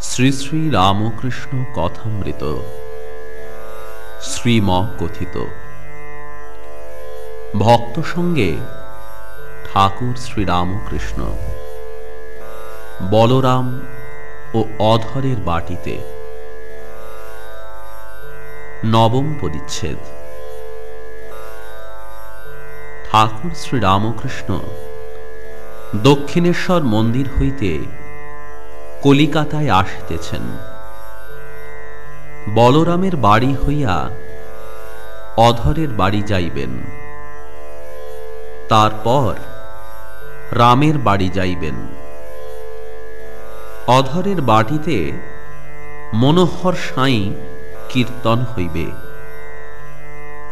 শ্রী শ্রী রামকৃষ্ণ কথামৃত। শ্রীম কথিত ভক্ত সঙ্গে ঠাকুর শ্রীরামকৃষ্ণ। বলরাম ও অধরের বাটিতে। নবম পরিচ্ছেদ। ঠাকুর শ্রীরামকৃষ্ণ দক্ষিণেশ্বর মন্দির হইতে কলিকাতায় আসিতেছেন। বলরামের বাড়ি হইয়া অধরের বাড়ি যাইবেন। তারপর রামের বাড়ি যাইবেন। অধরের বাটিতে মনোহর সাঁই কীর্তন হইবে।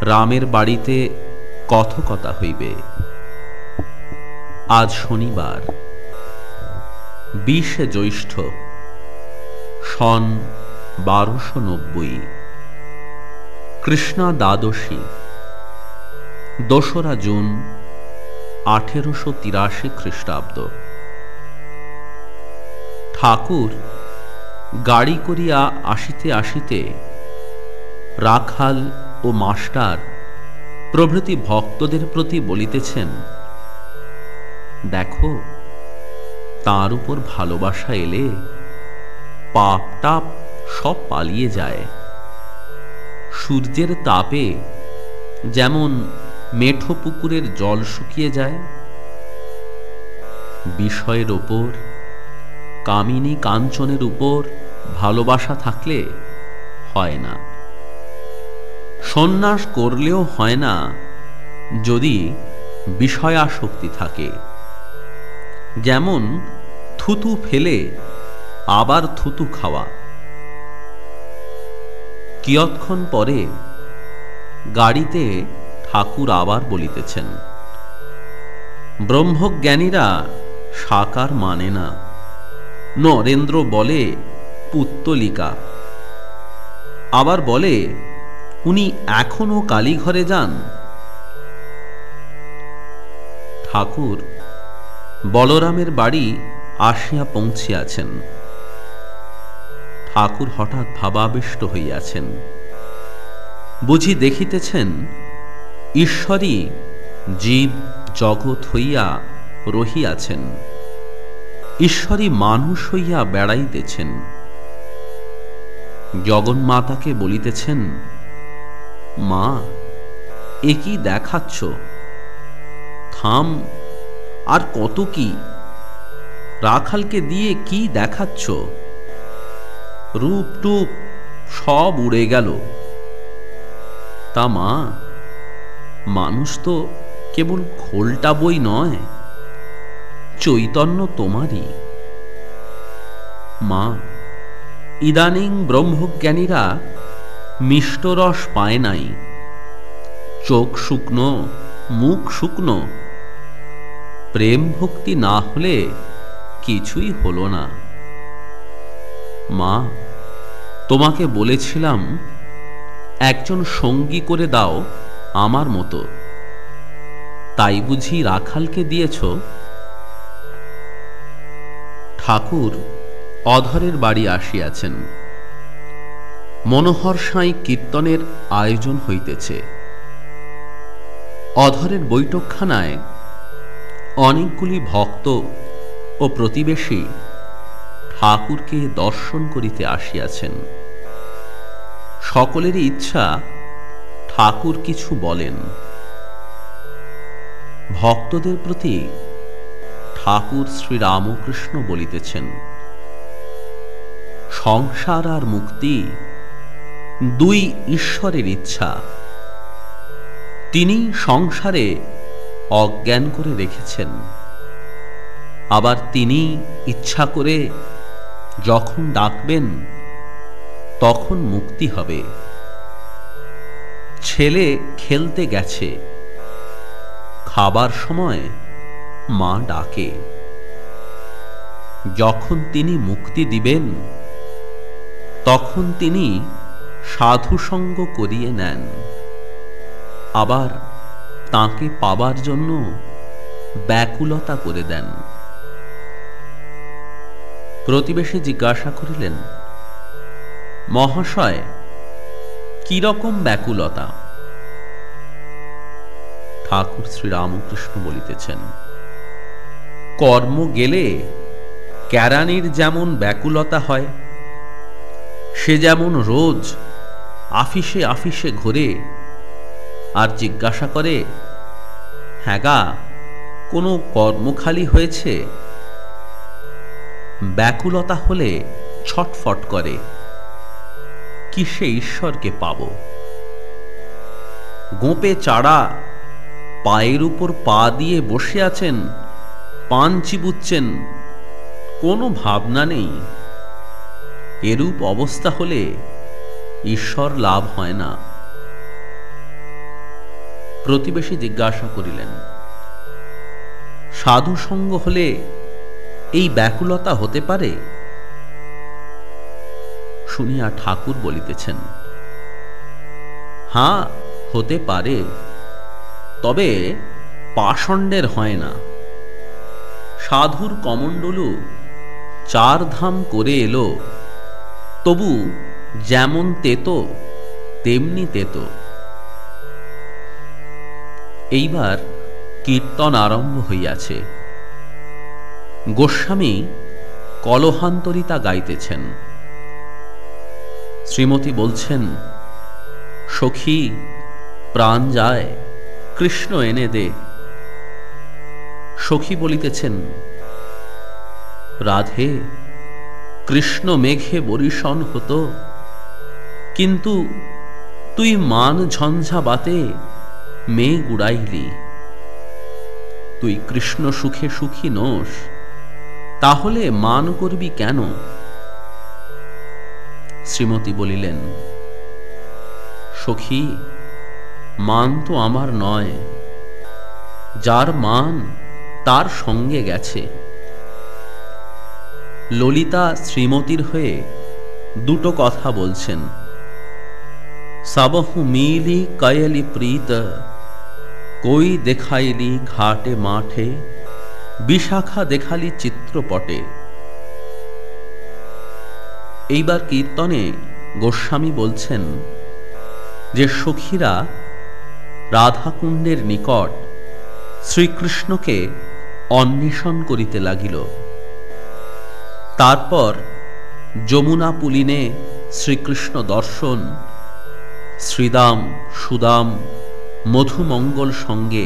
রামের বাড়িতে কথকতা হইবে। আজ শনিবার। বিশে জ্যৈষ্ঠ, সন বারোশো নব্বই। কৃষ্ণা দ্বাদশী, দোসরা জুন আঠেরোশো তিরাশি খ্রিস্টাব্দ। ঠাকুর গাড়ি করিয়া আসিতে আসিতে রাখাল ও মাস্টার প্রভৃতি ভক্তদের প্রতি বলিতেছেন, দেখো তার উপর ভালোবাসা এলে পাপ টাপ সব পালিয়ে যায়। সূর্যের তাপে যেমন মেঠো পুকুরের জল শুকিয়ে যায়, বিষয়ের ওপর কামিনী কাঞ্চনের উপর ভালোবাসা থাকলে হয় না। সন্ন্যাস করলেও হয় না যদি বিষয়াসক্তি থাকে। যেমন থুতু ফেলে, আবার থুতু খাওয়া। কিয়ৎক্ষণ পরে গাড়িতে ঠাকুর আবার বলিতেছেন, ব্রহ্মজ্ঞানীরা সাকার মানে না। নরেন্দ্র বলে, পুত্তলিকা। আবার বলে, উনি এখনও কালীঘরে যান? ঠাকুর বলরামের বাড়ি আসিয়া পৌঁছিয়াছেন। ঠাকুর হঠাৎ ভাবাবিষ্ট হইয়াছেন। বুঝি দেখিতেছেন, ঈশ্বরই জীব জগৎ হইয়া রহিয়াছেন। ঈশ্বরী মানুষ হইয়া বেড়াইতেছেন। জগন্মাতাকে বলিতেছেন, মা, এ কি দেখাচ্ছ? থাম আর কত কি? রাখালকে দিয়ে কি দেখাচ্ছ? রূপ টুপ সব উড়ে গেল। তা মা, মানুষ তো কেবল খোলটা বই নয়, চৈতন্য তোমারই। মা, ইদানিং ব্রহ্মজ্ঞানীরা মিষ্টরস পায় নাই। চোখ শুকনো, মুখ শুকনো প্রেম ভক্তি না হলে কিছুই হলো না। মা, তোমাকে বলেছিলাম, একজন সঙ্গী করে দাও আমার মতো। তাই বুঝি রাখালকে দিয়েছ? ঠাকুর অধরের বাড়ি আসিয়াছেন। মনোহর সাঁই কীর্তনের আয়োজন হইতেছে। অধরের বৈঠকখানায় অনেকগুলি ভক্ত ও প্রতিবেশী ঠাকুরকে দর্শন করিতে আসিয়াছেন। সকলেরই ইচ্ছা, ঠাকুর কিছু বলেন। ভক্তদের প্রতি ঠাকুর শ্রীরামকৃষ্ণ বলিতেছেন, সংসার আর মুক্তি দুই ঈশ্বরের ইচ্ছা। তিনি সংসারে অজ্ঞান করে রেখেছেন। আবার তিনি ইচ্ছা করে যখন ডাকবেন, তখন মুক্তি হবে। ছেলে খেলতে গেছে। খাবার সময় মা ডাকে। যখন তিনি মুক্তি দিবেন, তখন তিনি সাধুসঙ্গ করিয়ে নেন। আবার তাকে পাবার জন্য ব্যাকুলতা করে দেন। প্রতিবেশী জিজ্ঞাসা করিলেন, মহাশয় কীরকম ব্যাকুলতা? ঠাকুর শ্রীরামকৃষ্ণ বলিতেছেন, কর্ম গেলে ক্যারানির যেমন ব্যাকুলতা হয়, সে যেমন রোজ আফিসে আফিসে ঘুরে আর জিজ্ঞাসা করে হ্যাগা কোনো কর্মখালি হয়েছে? ব্যাকুলতা হলে ছটফট করে কি সে ঈশ্বরকে পাব? গোপে চাড়া পায়ের উপর পা দিয়ে বসে আছেন, পান চিবুচ্ছেন, কোনো ভাবনা নেই। এরূপ অবস্থা হলে ঈশ্বর লাভ হয় না। প্রতিবেশী জিজ্ঞাসা করিলেন, সাধু সঙ্গ হলে এই ব্যাকুলতা হতে পারে? শুনিয়া ঠাকুর বলিতেছেন হাঁ হতে পারে, তবে পাষণ্ডের হয় না। সাধুর কমণ্ডলু চার ধাম করে এলো, তবু যেমন তেতো, তেমনি তেতো। এইবার কীর্তন আরম্ভ হইয়াছে। গোস্বামী কলহান্তরিতা গাইতেছেন। শ্রীমতী বলছেন, সখী, প্রাণ যায়, কৃষ্ণ এনে দে। সখী বলিতেছেন, রাধে, কৃষ্ণ মেঘে বরিশন হতো, কিন্তু তুই মান ঝঞ্ঝা বাতে মেঘ উড়াইলি তুই কৃষ্ণ সুখে সুখী নোস, তাহলে মান করবি কেন? শ্রীমতী বলিলেন, সখী, মান তো আমার নয়, যার মান তার সঙ্গে গেছে। ললিতা শ্রীমতীর হয়ে দুটো কথা বলছেন। সাবহু মিলি কয়লি প্রীত কই দেখাইলি ঘাটে, মাঠে? বিশাখা দেখালি চিত্রপটে। এইবার কীর্তনে গোস্বামী বলছেন, যে সখীরা রাধাকুণ্ডের নিকট শ্রীকৃষ্ণকে অন্বেষণ করিতে লাগিল, তারপর যমুনা পুলিনে শ্রীকৃষ্ণ দর্শন, শ্রীদাম সুদাম মধুমঙ্গল সঙ্গে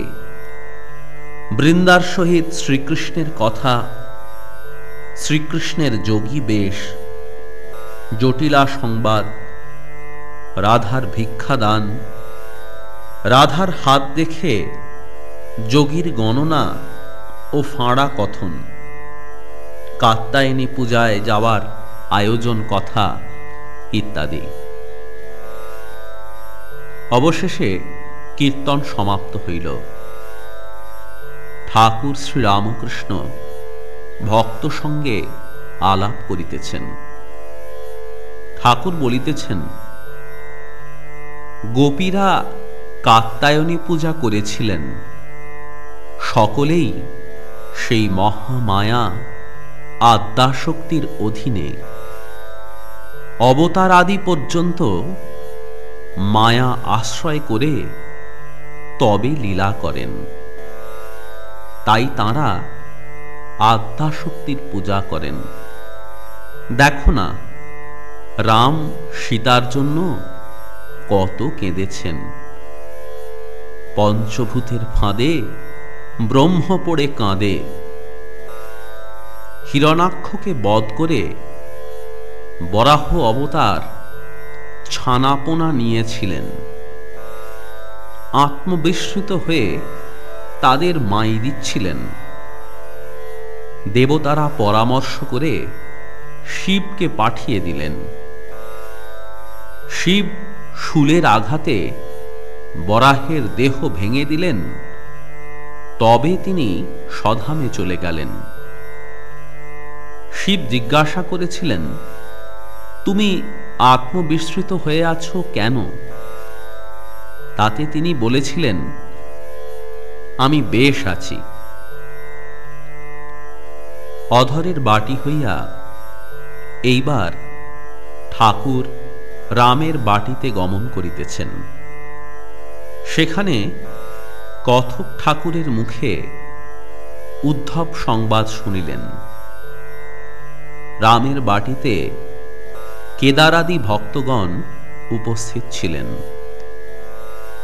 বৃন্দার সহিত শ্রীকৃষ্ণের কথা, শ্রীকৃষ্ণের যোগী বেশ, জটিলা সংবাদ, রাধার ভিক্ষাদান, রাধার হাত দেখে যোগীর গণনা ও ফাঁড়া কথন কাত্তায়নী পূজায় যাওয়ার আয়োজন কথা ইত্যাদি। অবশেষে কীর্তন সমাপ্ত হইল। ঠাকুর শ্রীরামকৃষ্ণ ভক্ত সঙ্গে আলাপ করিতেছেন। ঠাকুর বলিতেছেন, গোপীরা কাত্তায়নী পূজা করেছিলেন। সকলেই সেই মহামায়া আদ্যাশক্তির অধীনে। অবতার আদি পর্যন্ত মায়া আশ্রয় করে তবে লীলা করেন। তাই তাঁরা আদ্যাশক্তির পূজা করেন। দেখো না, রাম সীতার জন্য কত কেঁদেছেন। পঞ্চভূতের ফাঁদে ব্রহ্ম পড়ে কাঁদে। হিরণাক্ষকে বধ করে বরাহ অবতার ছানাপোনা নিয়েছিলেন। আত্মবিস্মৃত হয়ে তাদের মাই দিচ্ছিলেন। দেবতারা পরামর্শ করে শিবকে পাঠিয়ে দিলেন। শিব শুলের আঘাতে বরাহের দেহ ভেঙে দিলেন। তবে তিনি সধামে চলে গেলেন। শিব জিজ্ঞাসা করেছিলেন, তুমি আত্মবিস্মৃত হয়ে আছো কেন? তাতে তিনি বলেছিলেন, আমি বেশ আছি। অধরের বাটি হইয়া এইবার ঠাকুর রামের বাটিতে গমন করিতেছেন। সেখানে কথক ঠাকুরের মুখে উদ্ধব সংবাদ শুনিলেন। রামের বাটিতে কেদারাদি ভক্তগণ উপস্থিত ছিলেন।